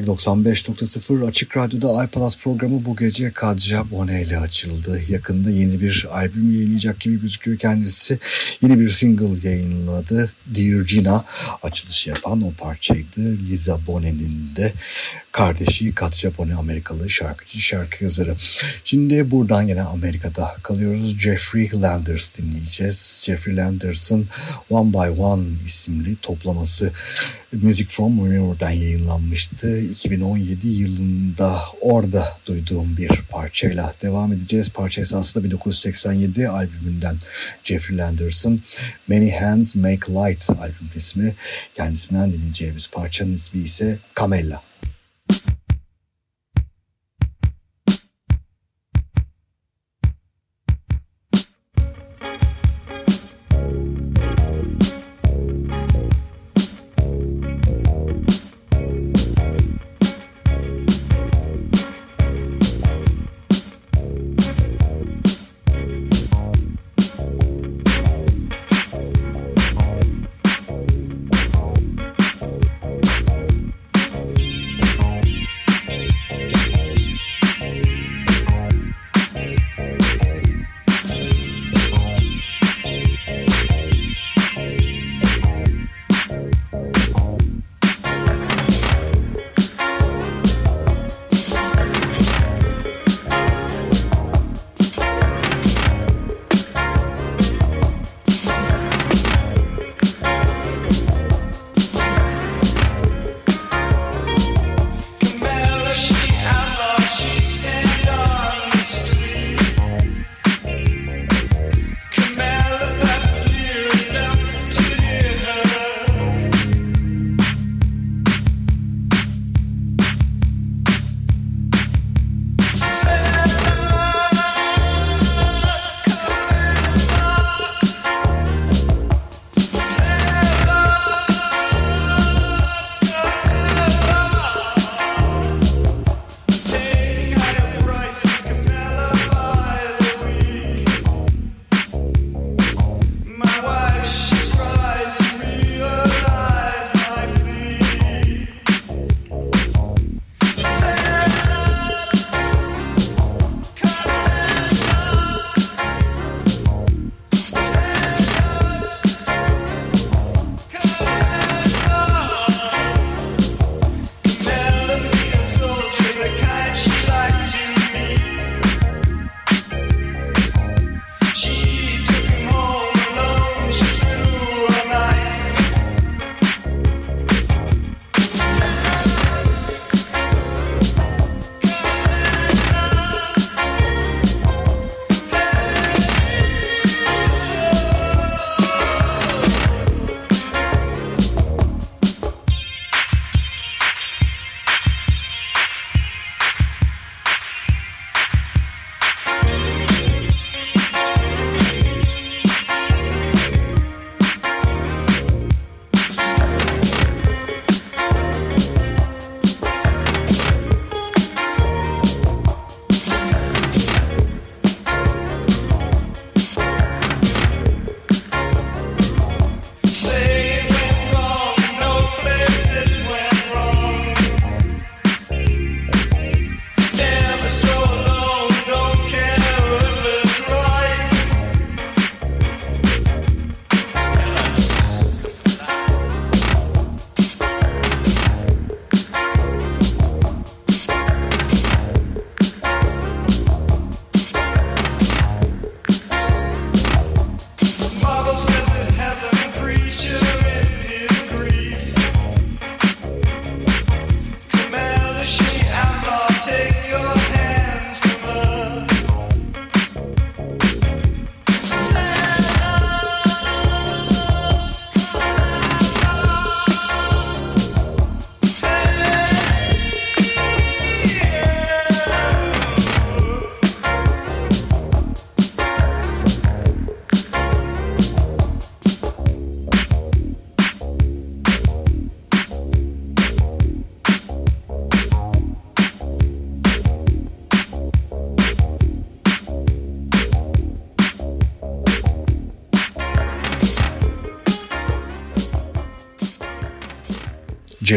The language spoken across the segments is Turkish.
geceler 95.0 Açık Radyo'da iPlus programı bu gece Kadja Bone ile açıldı. Yakında yeni bir albüm yayınlayacak gibi gözüküyor kendisi. Yeni bir single yayınladı. Dear Gina açılış yapan o parçaydı. Liza Bone'nin de kardeşi Kat Japone Amerikalı şarkıcı, şarkı yazarı. Şimdi buradan yine Amerika'da kalıyoruz. Jeffrey Landers dinleyeceğiz. Jeffrey Landers'ın One by One isimli toplaması Music from Remember'dan yayınlanmıştı. 2017 yılında orada duyduğum bir parçayla devam edeceğiz. Parça esasında 1987 albümünden Jeffrey Landers'ın Many Hands Make Light albüm ismi. Kendisinden dinleyeceğimiz parçanın ismi ise Camella.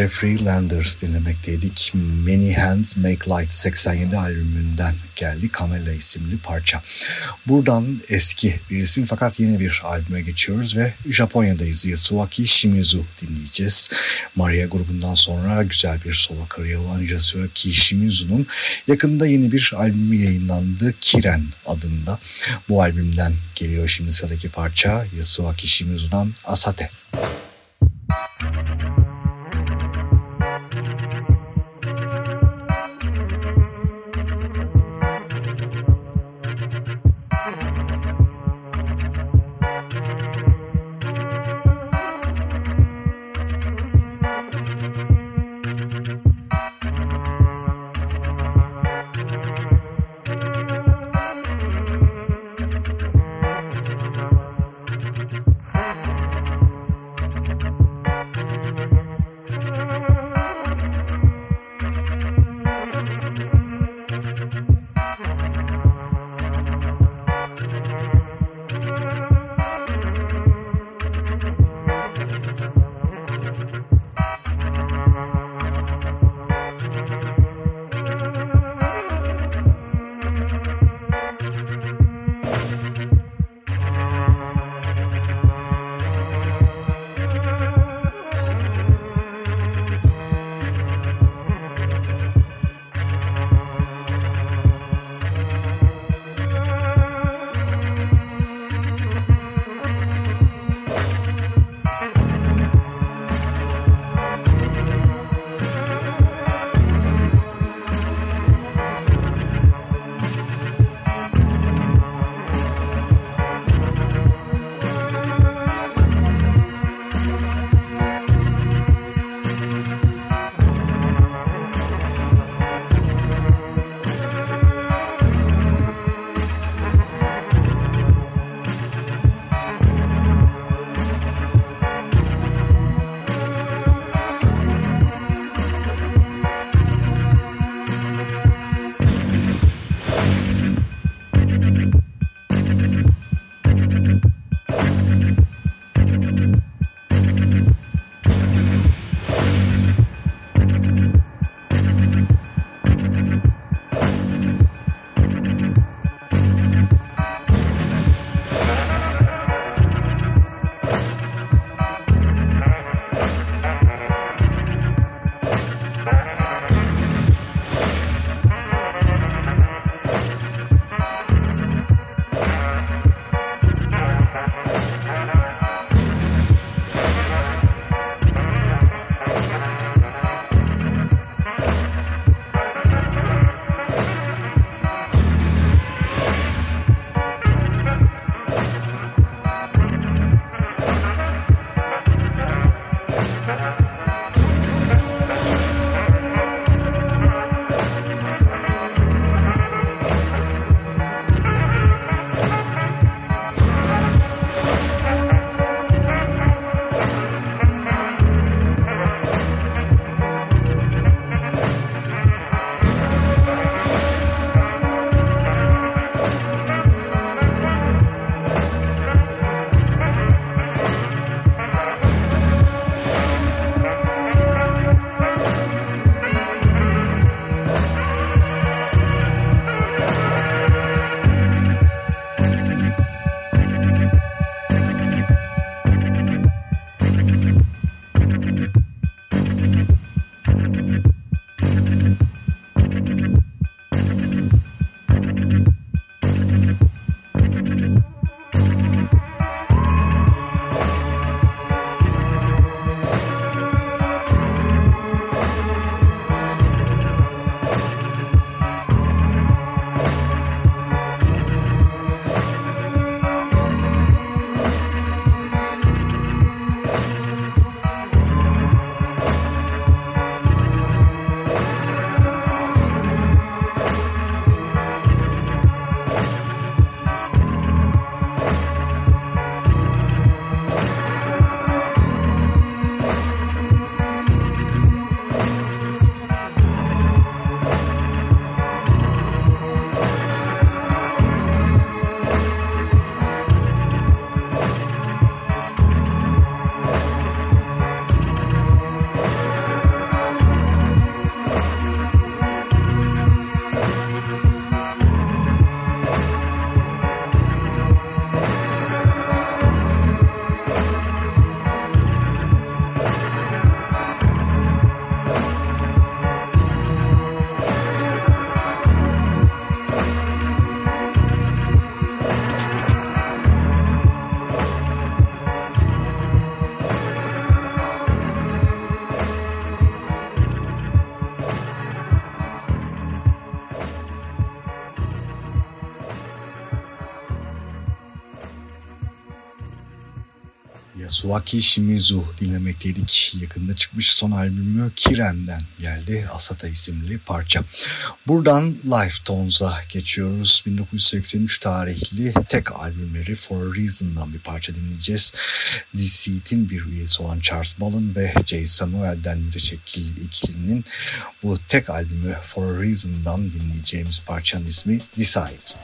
Jeffrey Landers dinlemekteydik. Many Hands Make Light 87 albümünden geldi Camella isimli parça. Buradan eski bir isim fakat yeni bir albüme geçiyoruz ve Japonya'dayız. Yasuaki Shimizu dinleyeceğiz. Maria grubundan sonra güzel bir solo kariyeri olan Yasuaki Shimizu'nun yakında yeni bir albümü yayınlandı. Kiren adında. Bu albümden geliyor şimdi sıradaki parça Yasuaki Shimizu'dan Asate. Yasuaki Shimizu dinlemekteydik. Yakında çıkmış son albümü Kiren'den geldi. Asata isimli parça. Buradan Life Tones'a geçiyoruz. 1983 tarihli tek albümleri For a Reason'dan bir parça dinleyeceğiz. DC'tin bir üyesi olan Charles Ballon ve Jay Samuel'den müteşekkil ikilinin bu tek albümü For a Reason'dan dinleyeceğimiz parçanın ismi Decide.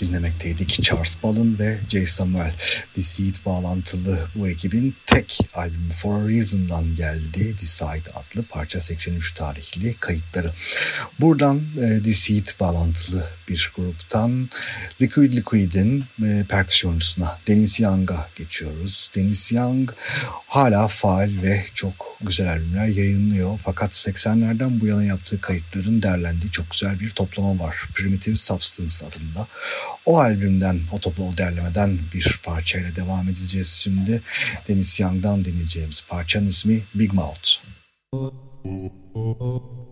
Dinlemekteydik. Charles Ballon ve Jay Samuel. Deceit bağlantılı bu ekibin tek albümü For a Reason'dan geldi. Decide adlı parça 83 tarihli kayıtları. Buradan e, Deceit bağlantılı bir gruptan Liquid Liquid'in e, perküsyoncusu Deniz Young'a geçiyoruz. Deniz Young hala faal ve çok güzel albümler yayınlıyor. Fakat 80'lerden bu yana yaptığı kayıtların derlendiği çok güzel bir toplama var. Primitive Substance adında. O albümden, o toplama derlemeden bir parçayla devam edeceğiz şimdi. Deniz Young'dan dinleyeceğimiz parçanın ismi Big Mouth. Oh, oh, oh.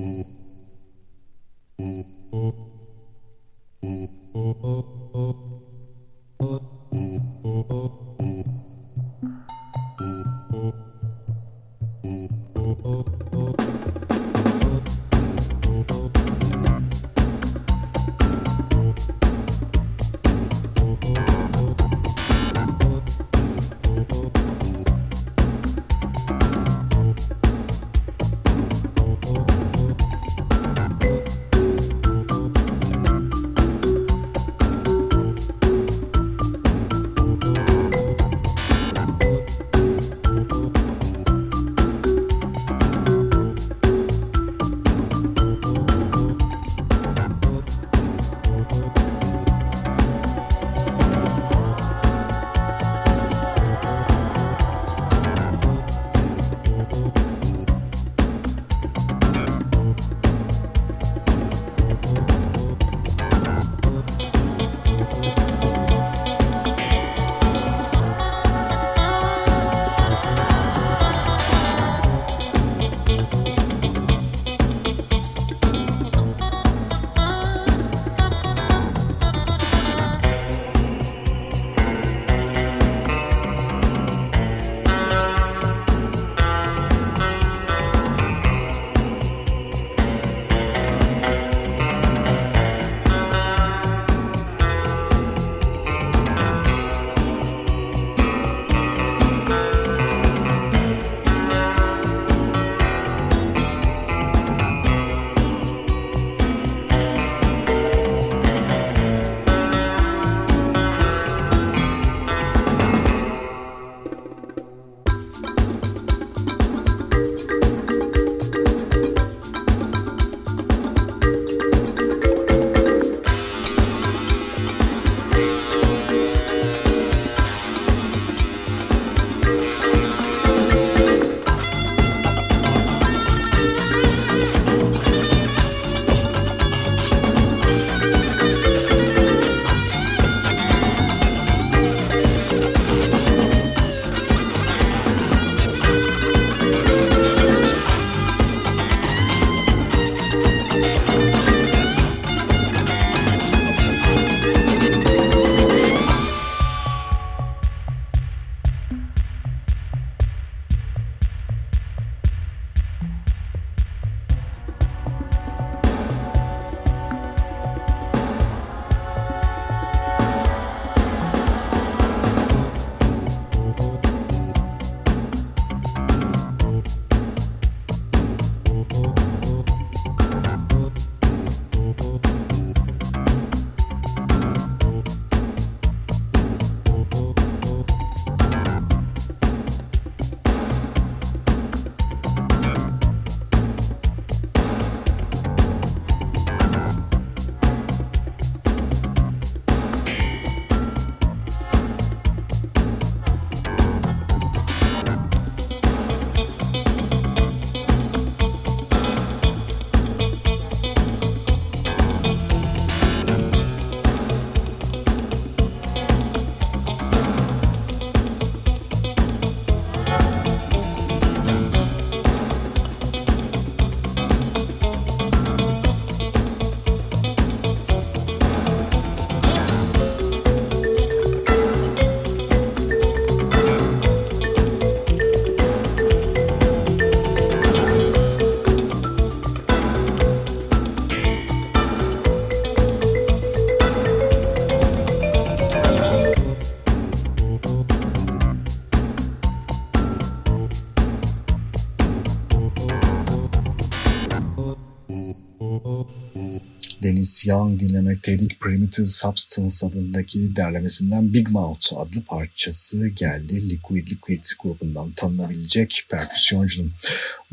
Dennis Young dinlemekteydik. Primitive Substance adındaki derlemesinden Big Mouth adlı parçası geldi. Liquid Liquid grubundan tanınabilecek perküsyoncunun.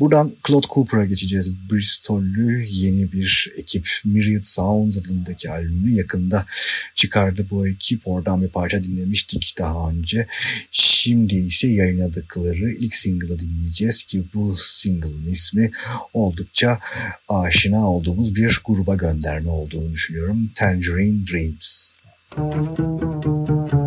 Buradan Claude Cooper'a geçeceğiz. Bristol'lü yeni bir ekip Myriad Sounds adındaki albümü yakında çıkardı bu ekip. Oradan bir parça dinlemiştik daha önce. Şimdi ise yayınladıkları ilk single'ı dinleyeceğiz ki bu single'ın ismi oldukça aşina olduğumuz bir gruba gönderme olduğunu düşünüyorum. Tangerine Dreams. Müzik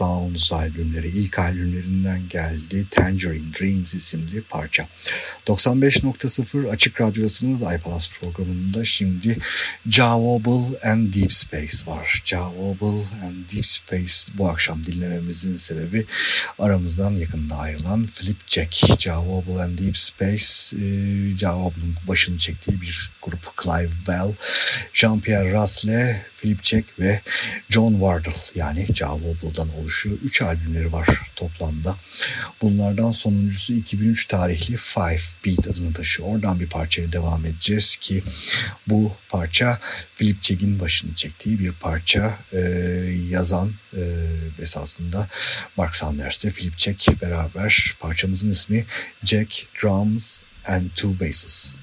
Sounds albümleri, ilk albümlerinden geldi Tangerine Dreams isimli parça. 95.0 Açık Radyo'dasınız iPalaz programında şimdi Jawable and Deep Space var. Jawable and Deep Space bu akşam dinlememizin sebebi aramızdan yakında ayrılan Flip Jack. Jawable and Deep Space, e, Jawable'ın başını çektiği bir grup Clive Bell, Jean-Pierre Rasle, Philip Jack ve John Wardle yani Jawable'dan oluşuyor. Üç albümleri var toplamda. Bunlardan sonuncusu 2003 tarihli Five Beat adını taşıyor. Oradan bir parçaya devam edeceğiz ki bu parça Philip Jack'in başını çektiği bir parça e, yazan e, esasında Mark Sanders ile Philip Jack beraber parçamızın ismi Jack Drums and Two Basses.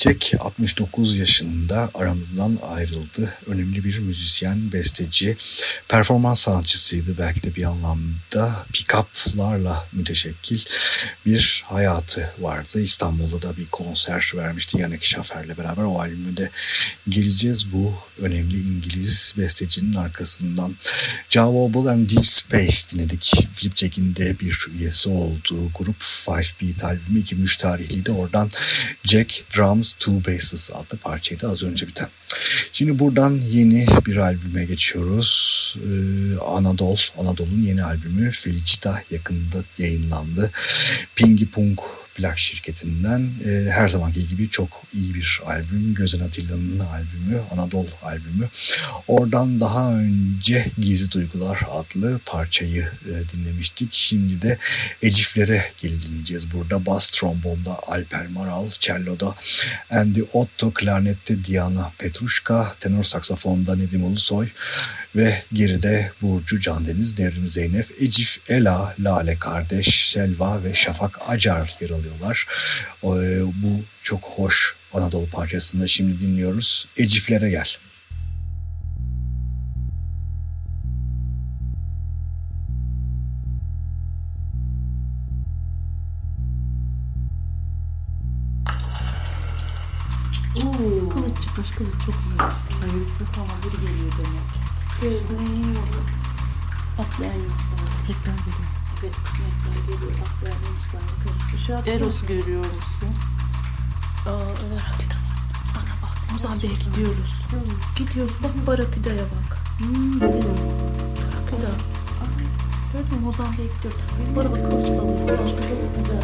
Jack 69 yaşında aramızdan ayrıldı. Önemli bir müzisyen, besteci, performans sanatçısıydı belki de bir anlamda. Pick-up'larla müteşekkil bir hayatı vardı. İstanbul'da da bir konser vermişti Yannick Schaffer'le beraber. O albümü de geleceğiz bu önemli İngiliz bestecinin arkasından. Java and Deep Space dinledik. Philip Jack'in de bir üyesi olduğu grup Five Beat albümü 2003 tarihliydi. Oradan Jack Drums Two Basses adlı parçaydı az önce biten. Şimdi buradan yeni bir albüme geçiyoruz. Ee, Anadolu, Anadolu'nun yeni albümü Felicita yakında yayınlandı. Pingi Punk plak şirketinden e, her zamanki gibi çok iyi bir albüm. Gözen Atilla'nın albümü, Anadolu albümü. Oradan daha önce Gizli Duygular adlı parçayı e, dinlemiştik. Şimdi de Eciflere geri dinleyeceğiz. Burada bas trombonda Alper Maral, cello'da Andy Otto, klarnette Diana Petruşka, tenor saksafonda Nedim Ulusoy ve geride Burcu Candeniz, Devrim Zeynep, Ecif Ela, Lale Kardeş, Selva ve Şafak Acar yer alıyorlar. Bu çok hoş Anadolu parçasında şimdi dinliyoruz. Eciflere gel. Oo. Kılıç çıkmış kılıç çok iyi. Hayırlısı sana bir geliyor demek. Gözlerini yiyorlar. Atlayan yunuslar. Sinekler geliyor. Sinekler geliyor. Eros görüyor musun? Aa var. Bana bak. Mozambik'e gidiyoruz. Gidiyoruz. Bak Baraküda'ya bak. Hmm. Baraküda. Gördün mü Mozambik'e gidiyoruz. Bana bak kılıç balığı. Güzel.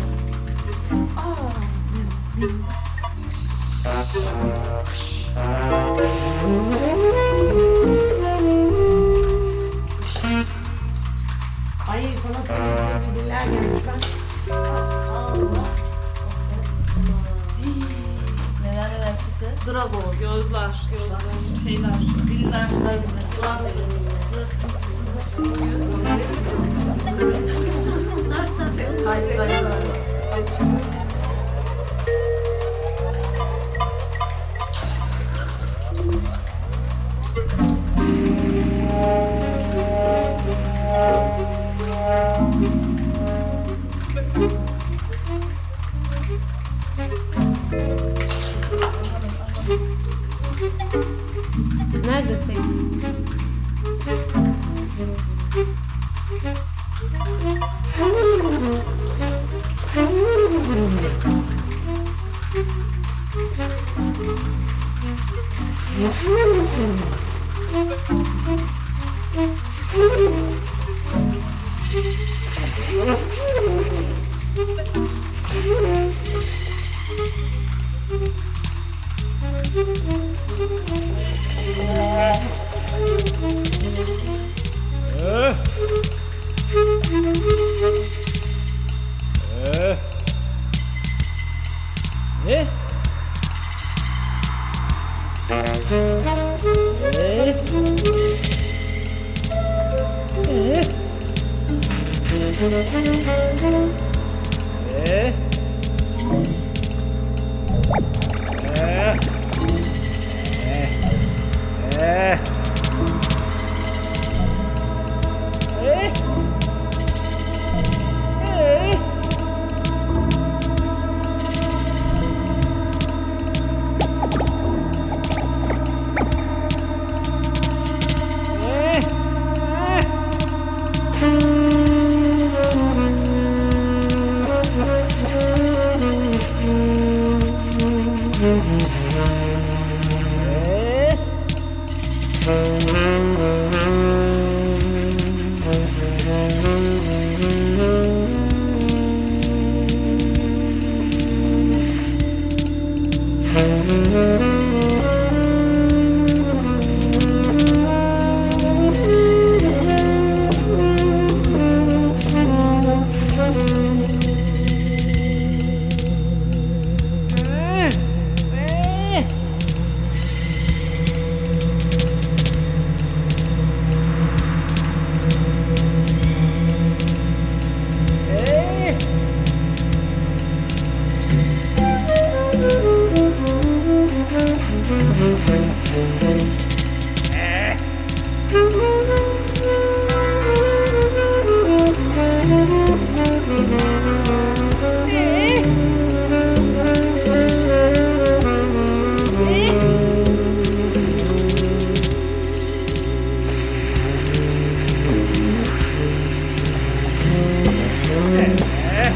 Aa. Ay sana sevgililer gelmiş ben. Allah. Neler neler çıktı? Drago, gözler, gözler, şeyler, diller, kulak Nerede 네. 네. 네. 네. 네.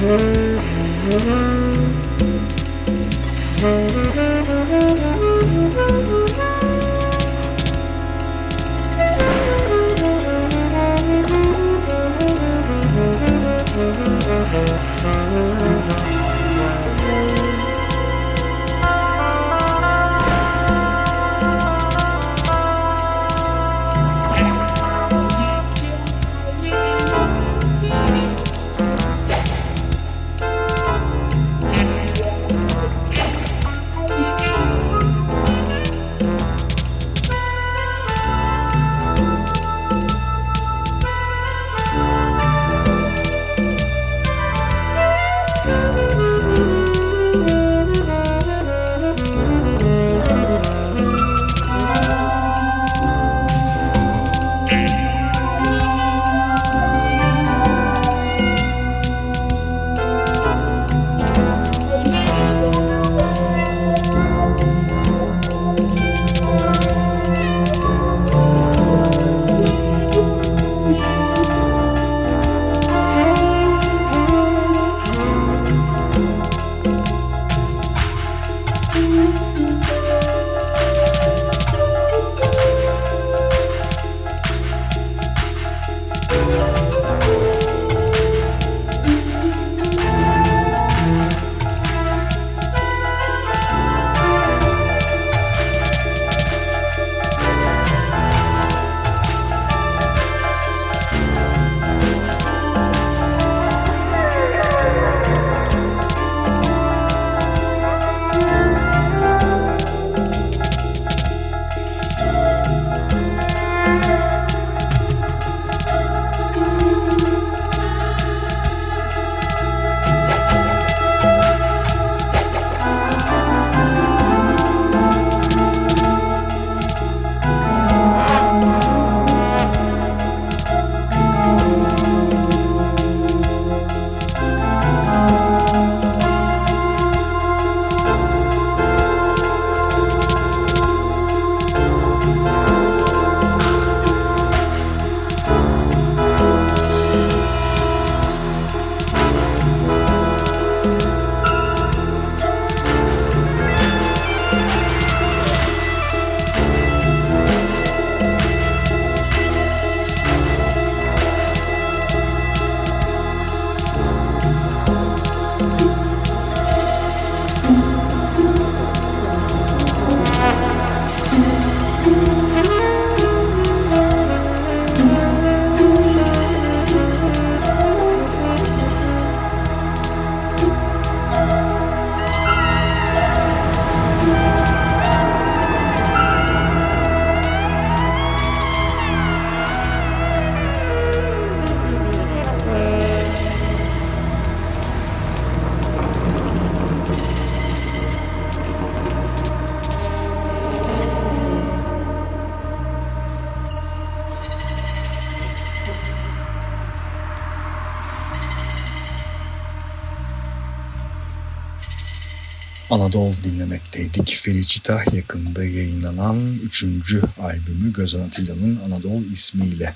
Mm-hmm. Anadolu dinlemekteydik. Felicita yakında yayınlanan 3. albümü Gözan Atilla'nın Anadolu ismiyle.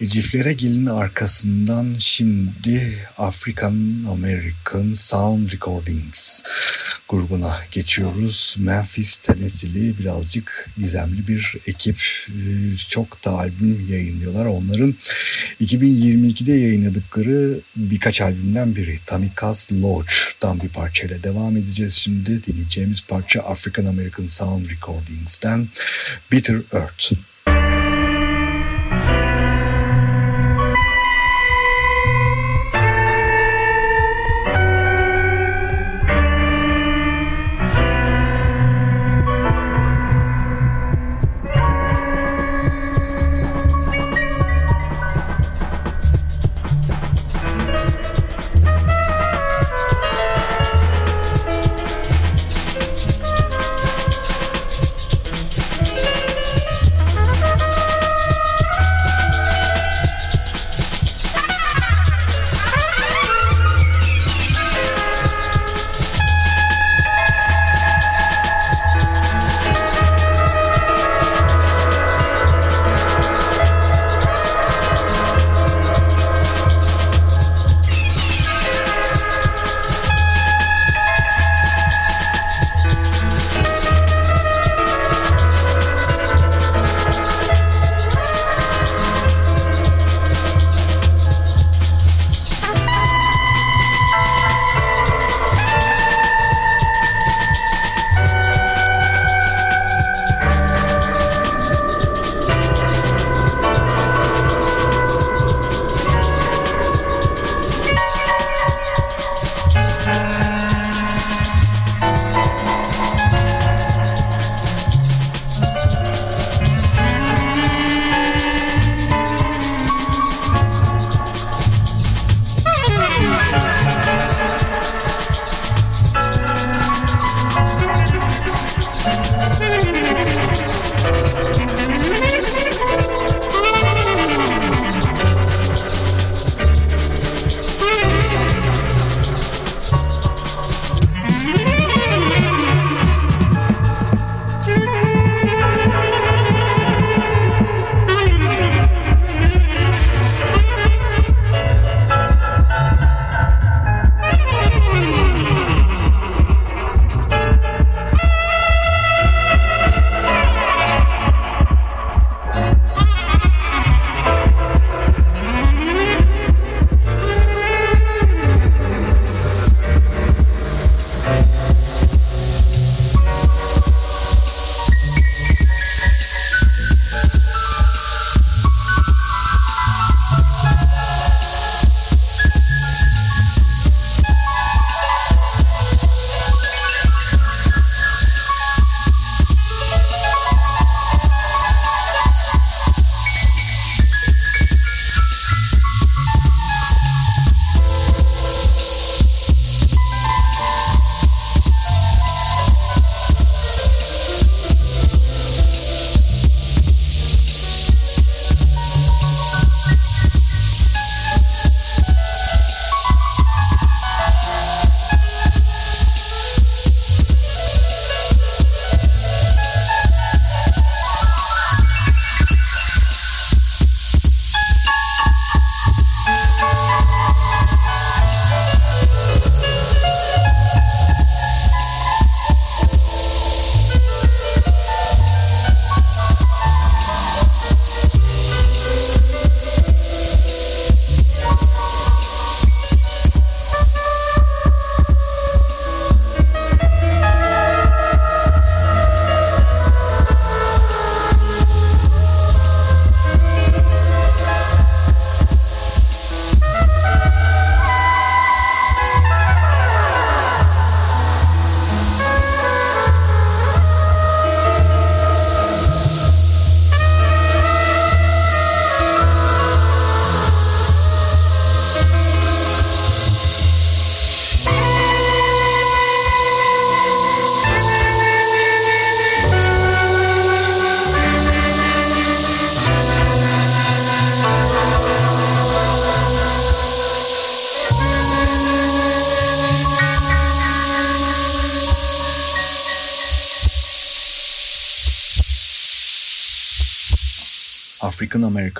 Eciflere gelin arkasından şimdi African American Sound Recordings grubuna geçiyoruz. Memphis, Tennessee'li birazcık gizemli bir ekip. Ee, çok da albüm yayınlıyorlar. Onların 2022'de yayınladıkları birkaç albümden biri. Tamikaz Lodge'dan bir parçayla devam edeceğiz şimdi. Dinleyeceğimiz parça African American Sound Recordings'ten Bitter Earth.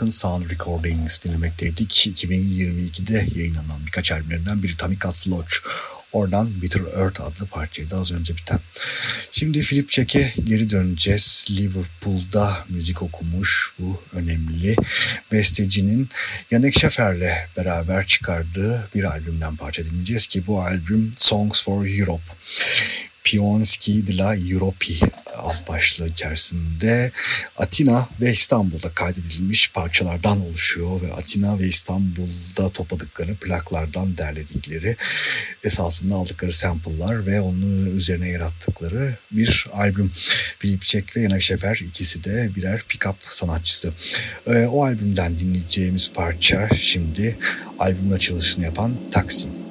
American Sound Recordings dinlemekteydik. 2022'de yayınlanan birkaç albümlerinden biri Tamikas Lodge. Oradan Bitter Earth adlı parçaydı az önce biten. Şimdi Philip Jack'e geri döneceğiz. Liverpool'da müzik okumuş bu önemli bestecinin Yannick Schaffer'le beraber çıkardığı bir albümden parça dinleyeceğiz ki bu albüm Songs for Europe. Pionski de la Europi alt başlığı içerisinde Atina ve İstanbul'da kaydedilmiş parçalardan oluşuyor ve Atina ve İstanbul'da topladıkları plaklardan derledikleri esasında aldıkları sample'lar ve onun üzerine yarattıkları bir albüm. Philip Jack ve Yana Şefer ikisi de birer pick-up sanatçısı. Ee, o albümden dinleyeceğimiz parça şimdi albümün açılışını yapan Taksim.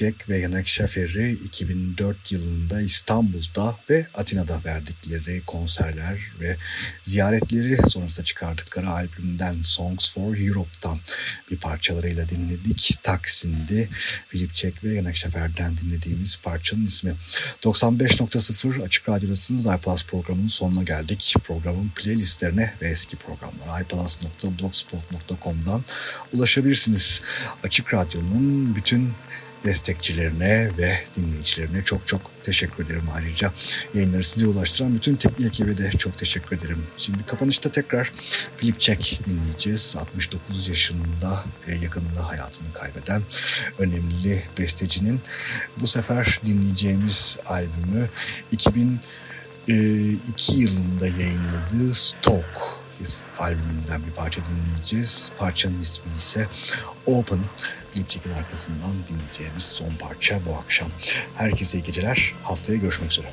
Jack ve Yanek Şafer'i 2004 yılında İstanbul'da ve Atina'da verdikleri konserler ve ziyaretleri sonrasında çıkardıkları albümden Songs for Europe'dan bir parçalarıyla dinledik. Taksim'de Philip Jack ve Yanek Şafer'den dinlediğimiz parçanın ismi. 95.0 Açık Radyo'dasınız. iPlus programının sonuna geldik. Programın playlistlerine ve eski programlara iPlus.blogspot.com'dan ulaşabilirsiniz. Açık Radyo'nun bütün destekçilerine ve dinleyicilerine çok çok teşekkür ederim ayrıca. Yayınları size ulaştıran bütün teknik ekibe de çok teşekkür ederim. Şimdi kapanışta tekrar Philip Jack dinleyeceğiz. 69 yaşında yakınında hayatını kaybeden önemli bestecinin bu sefer dinleyeceğimiz albümü 2002 yılında yayınladığı Stoke albümünden bir parça dinleyeceğiz. Parçanın ismi ise Open. Jack'in arkasından dinleyeceğimiz son parça bu akşam. Herkese iyi geceler. Haftaya görüşmek üzere.